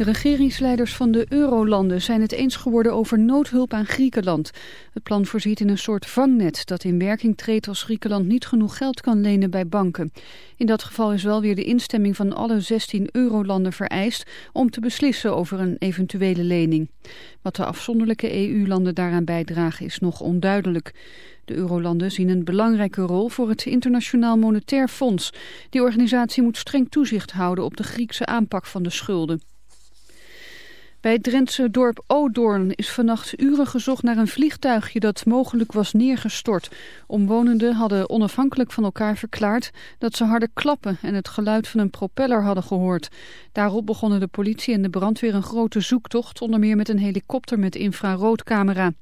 De regeringsleiders van de eurolanden zijn het eens geworden over noodhulp aan Griekenland. Het plan voorziet in een soort vangnet dat in werking treedt als Griekenland niet genoeg geld kan lenen bij banken. In dat geval is wel weer de instemming van alle 16 eurolanden vereist om te beslissen over een eventuele lening. Wat de afzonderlijke EU-landen daaraan bijdragen is nog onduidelijk. De eurolanden zien een belangrijke rol voor het Internationaal Monetair Fonds. Die organisatie moet streng toezicht houden op de Griekse aanpak van de schulden. Bij het Drentse dorp Odoorn is vannacht uren gezocht naar een vliegtuigje dat mogelijk was neergestort. Omwonenden hadden onafhankelijk van elkaar verklaard dat ze harde klappen en het geluid van een propeller hadden gehoord. Daarop begonnen de politie en de brandweer een grote zoektocht, onder meer met een helikopter met infraroodcamera.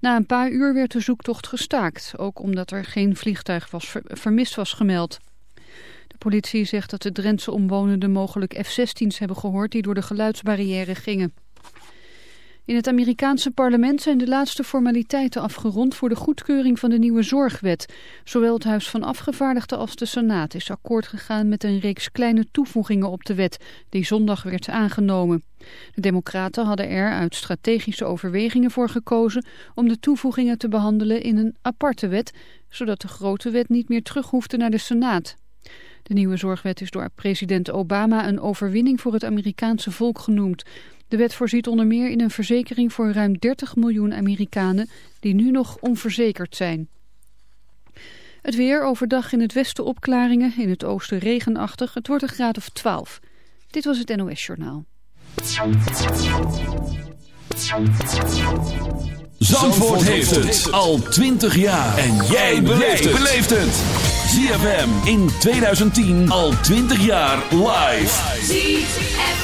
Na een paar uur werd de zoektocht gestaakt, ook omdat er geen vliegtuig was vermist was gemeld. De politie zegt dat de Drentse omwonenden mogelijk F-16's hebben gehoord die door de geluidsbarrière gingen. In het Amerikaanse parlement zijn de laatste formaliteiten afgerond voor de goedkeuring van de nieuwe zorgwet. Zowel het Huis van Afgevaardigden als de Senaat is akkoord gegaan met een reeks kleine toevoegingen op de wet, die zondag werd aangenomen. De democraten hadden er uit strategische overwegingen voor gekozen om de toevoegingen te behandelen in een aparte wet, zodat de grote wet niet meer terug hoefde naar de Senaat. De nieuwe zorgwet is door president Obama een overwinning voor het Amerikaanse volk genoemd. De wet voorziet onder meer in een verzekering voor ruim 30 miljoen Amerikanen die nu nog onverzekerd zijn. Het weer overdag in het westen opklaringen, in het oosten regenachtig. Het wordt een graad of 12. Dit was het NOS Journaal. Zandvoort heeft het al 20 jaar. En jij beleeft het. ZFM in 2010 al 20 jaar live. ZFM.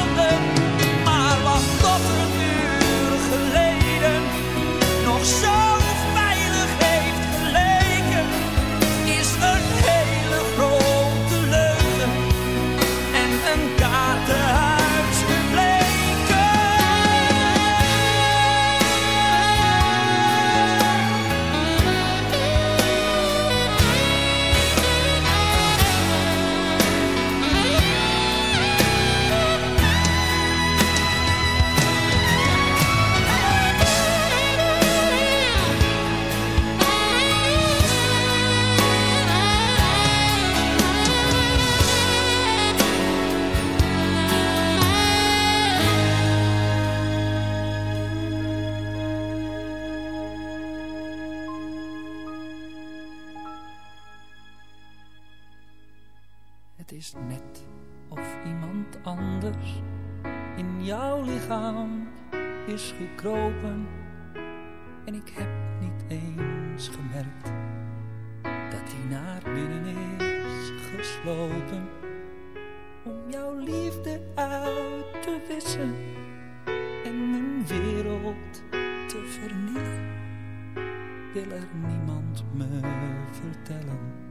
Is gekropen en ik heb niet eens gemerkt dat hij naar binnen is geslopen om jouw liefde uit te wissen en mijn wereld te vernielen. Wil er niemand me vertellen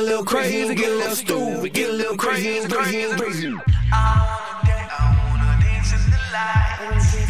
a little crazy and get a little stupid. Get a little crazy and crazy and crazy. I wanna dance, in the lights.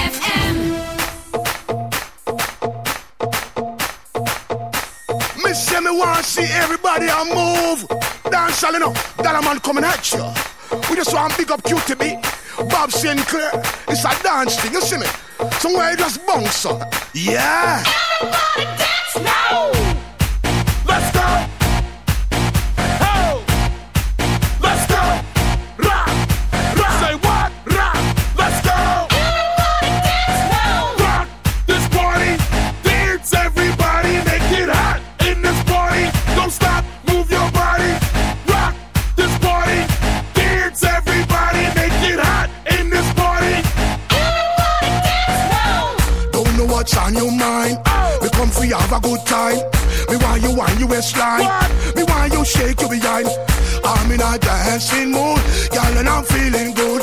Me say see everybody a move. Dance all enough. Dollar man coming at you. We just want big up QTB. Bob Sinclair. It's a dance thing, you see me? Somewhere you just bounce up. Yeah. Everybody touch on your mind. We come for you have a good time. Me want you wine you waistline. Me want you shake your behind. I'm in a dancing mood, girl, and I'm feeling good.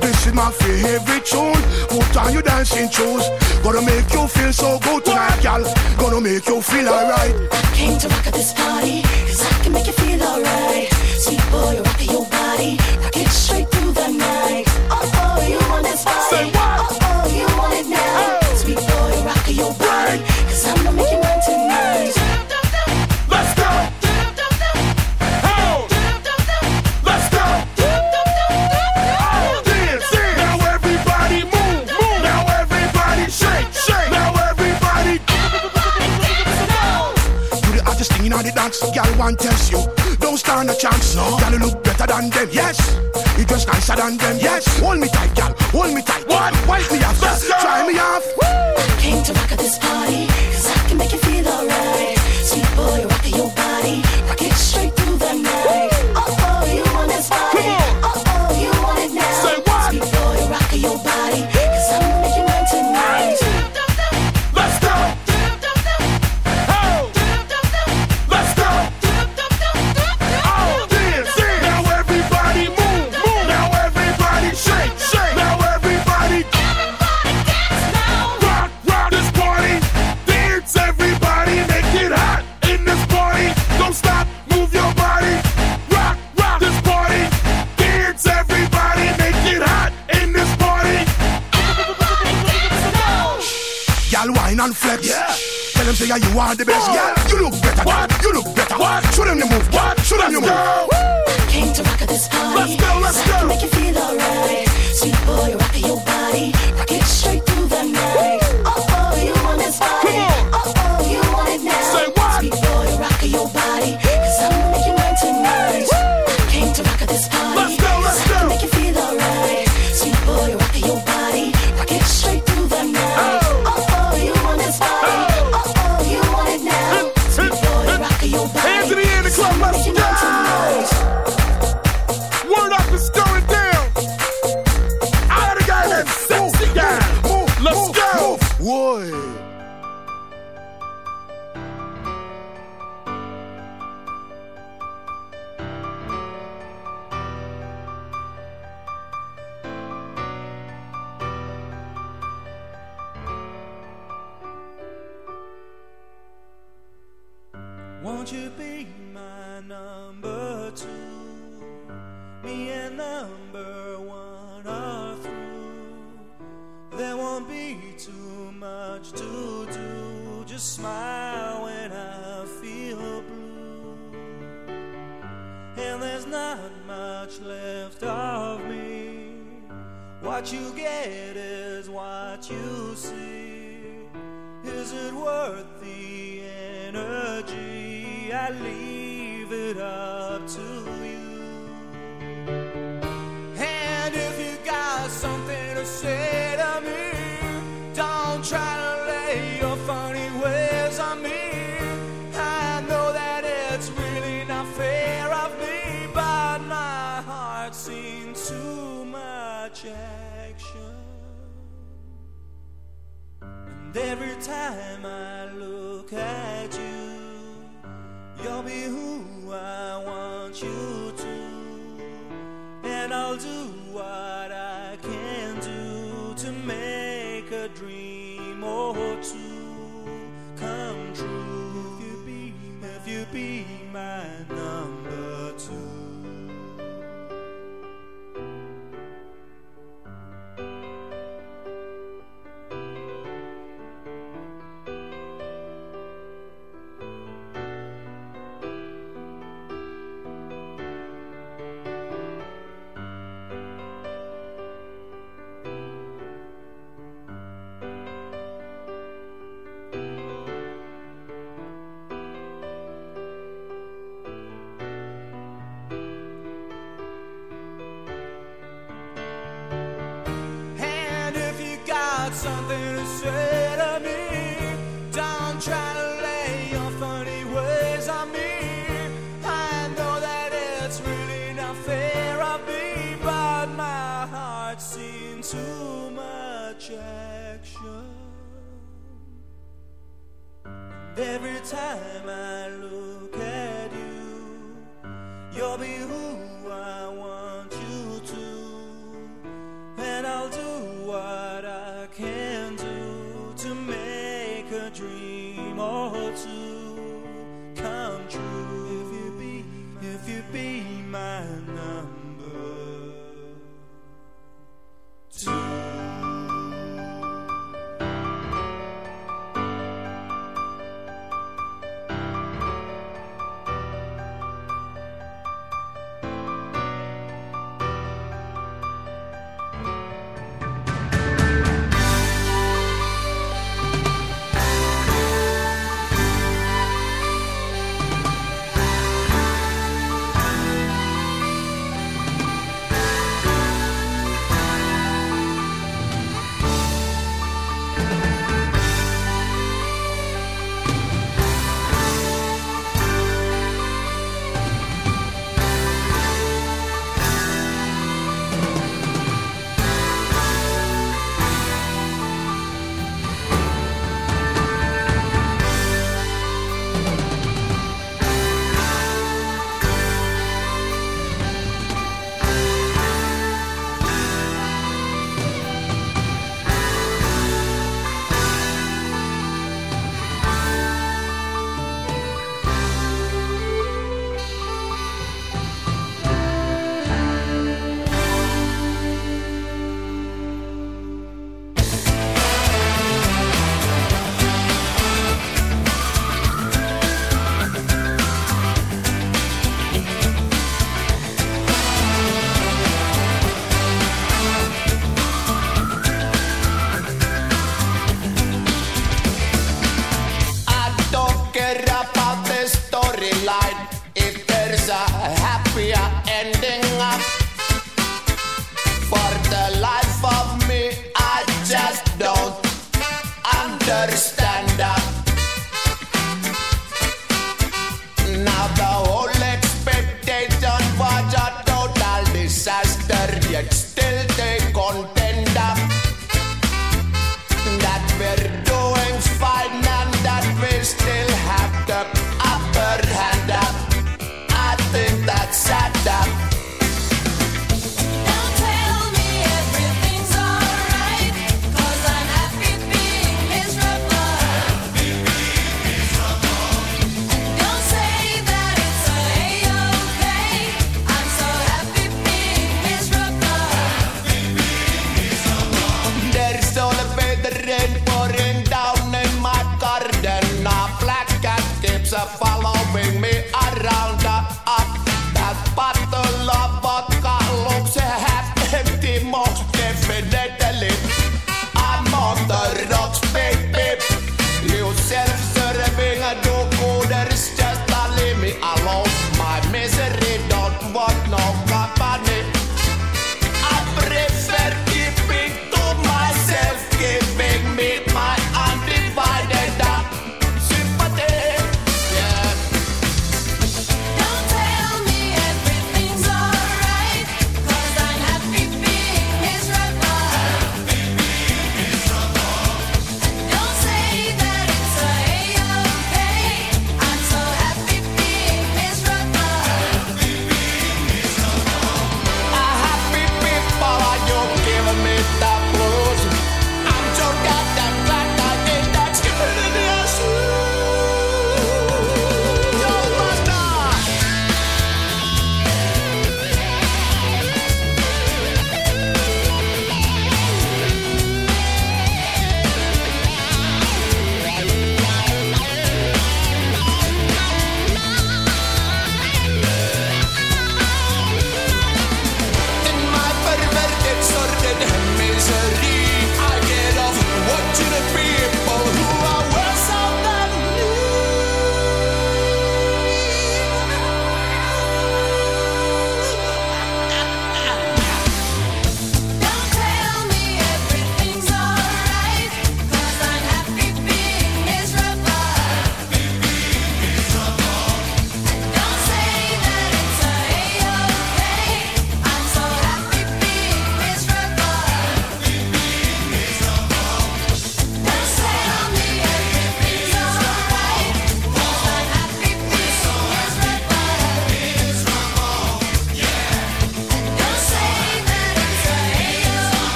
This is my favorite tune. Put on your dancing shoes. Gonna make you feel so good tonight, girl. Gonna make you feel alright. I came to rock at this party, cause I can make you feel alright. Sweet boy, rock your body. Rock it straight than them. Yes, hold me tight, girl. hold me tight. reclamar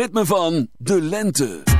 ritme van de lente.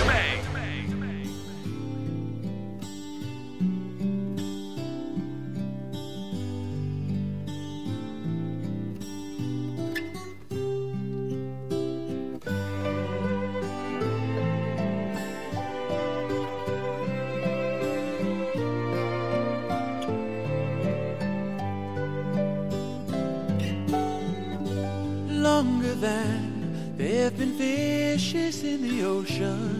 Ocean,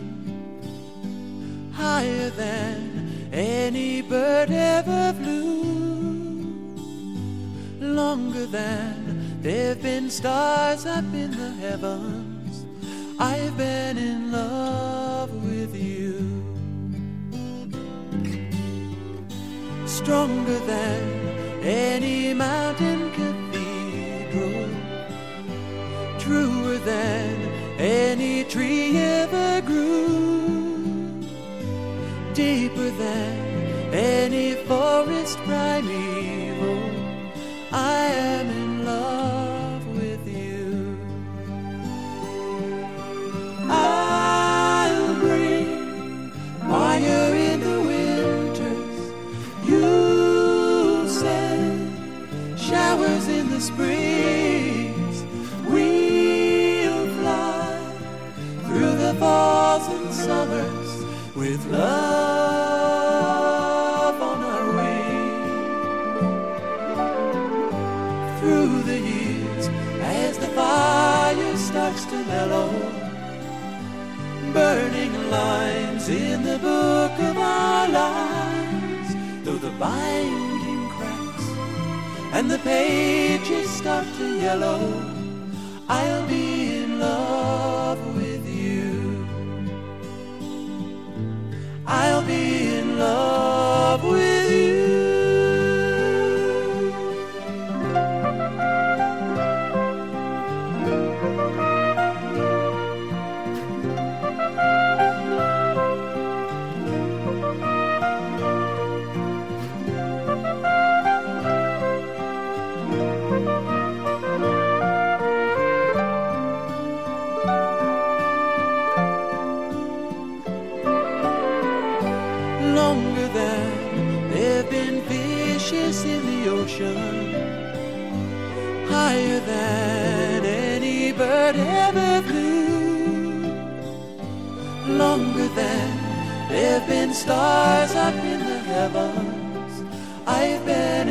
soft and yellow. I'll be stars up in the heavens. I've been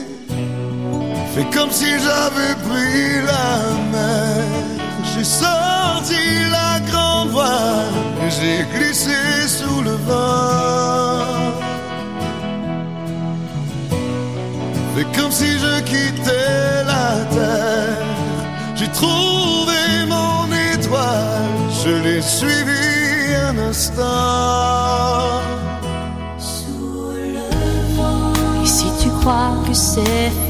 Fais comme si j'avais pris la mer. J'ai sorti la grande voile j'ai glissé sous le vent. Fais comme si je quittais la terre. J'ai trouvé mon étoile, je l'ai suivi un instant. Et si tu crois que c'est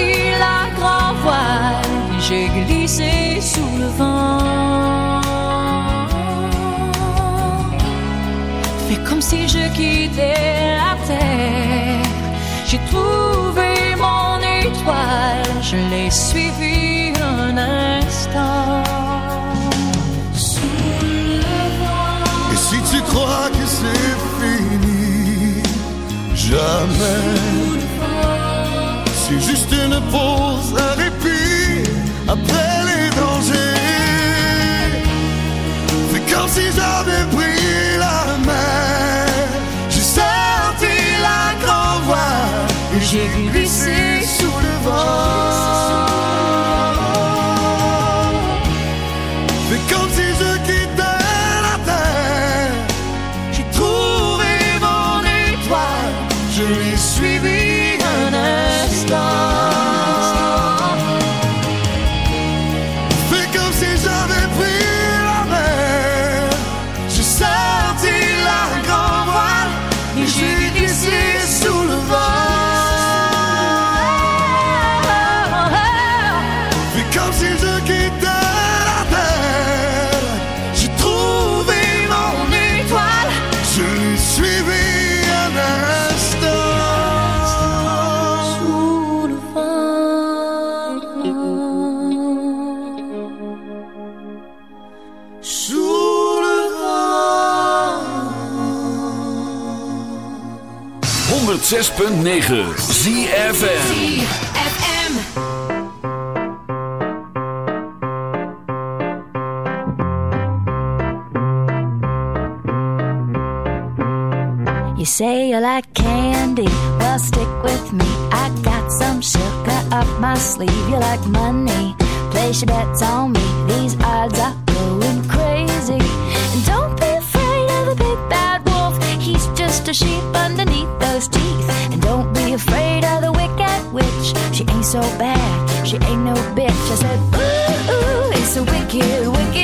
la grand voile, j'ai glissé sous le vent. Fais comme si je quittais la terre. J'ai trouvé mon étoile, je l'ai suivie un instant. Et si tu crois que c'est fini, jamais. C'est juste une pause, un répit après les dangers. C'est comme si j'avais pris la mer. J'ai sorti la grand voile et j'ai glissé sous le vent. C'est comme si je quittais la terre. J'ai trouvé mon étoile, je l'ai suivi un song. 106.9 ZFM. You say you like candy, well stick with me. I got some sugar up my sleeve. You like money, place your bets on me. These odds are wicked, wicked